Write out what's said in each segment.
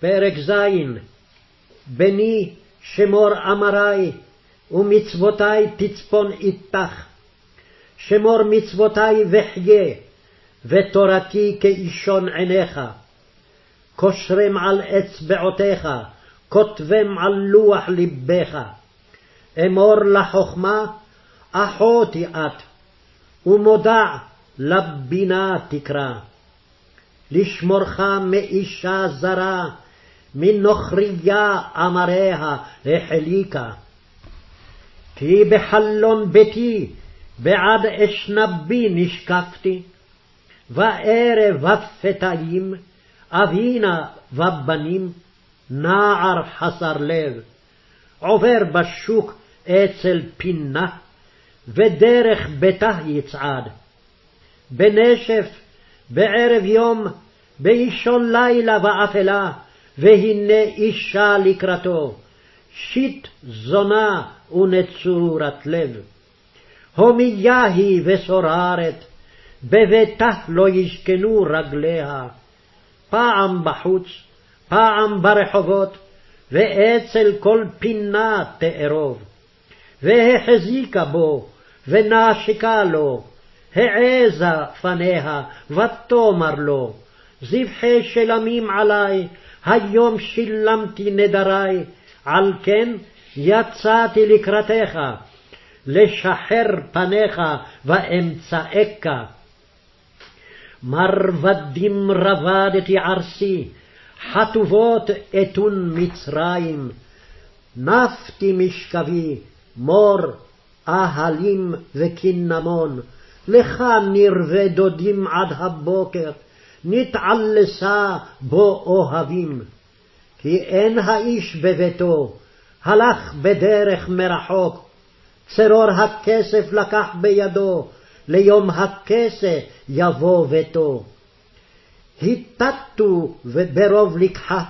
פרק ז. בני שמור אמרי, ומצוותי תצפון איתך. שמור מצוותי וחיה, ותורתי כאישון עיניך. קושרם על אצבעותיך, כותבם על לוח לבך. אמור לחכמה, אחותי את, ומודע לבינה תקרא. לשמורך מאישה זרה, מנוכריה אמריה החליקה. כי בחלון ביתי בעד אשנבי נשקפתי, וערב בפתאים, אבינה ובנים, נער חסר לב, עובר בשוק אצל פינה, ודרך ביתה יצעד. בנשף, בערב יום, באישון לילה ואפלה, והנה אישה לקראתו, שיט זונה ונצורת לב. הומיה היא וסוררת, בביתה לא ישכנו רגליה. פעם בחוץ, פעם ברחובות, ואצל כל פינה תארוב. והחזיקה בו, ונשקה לו, העזה פניה, ותאמר לו, זבחי שלמים עלי, היום שילמתי נדרי, על כן יצאתי לקראתך, לשחר פניך ואמצאך. מרבדים רבדתי ערסי, חטובות אתון מצרים. נפתי משכבי, מור, אהלים וקינמון, לך נרווה דודים עד הבוקר, נתעלסה בו אוהבים. כי אין האיש בביתו, הלך בדרך מרחוק, צרור הכסף לקח בידו, ליום הכסה יבוא ביתו. התתו ברוב לקחה,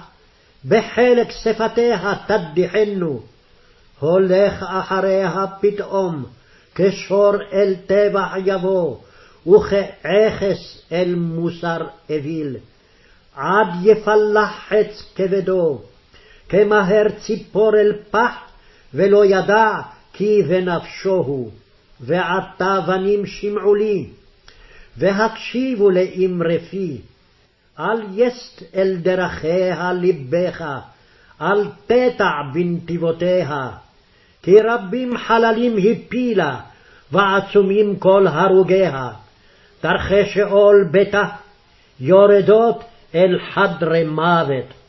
בחלק שפתיה תדיחנו, הולך אחריה פתאום, כשור אל טבח יבוא, וכעכס אל מוסר אוויל. עד יפלח חץ כבדו, כמהר ציפור אל פח, ולא ידע כי בנפשו הוא. ועתה בנים שמעו לי, והקשיבו לאמרי פי. אל יסט אל דרכיה לבך, אל תטע בנתיבותיה. כי רבים חללים הפילה, ועצומים כל הרוגיה. דרכי שאול ביתה, יורדות אל חדרי מוות.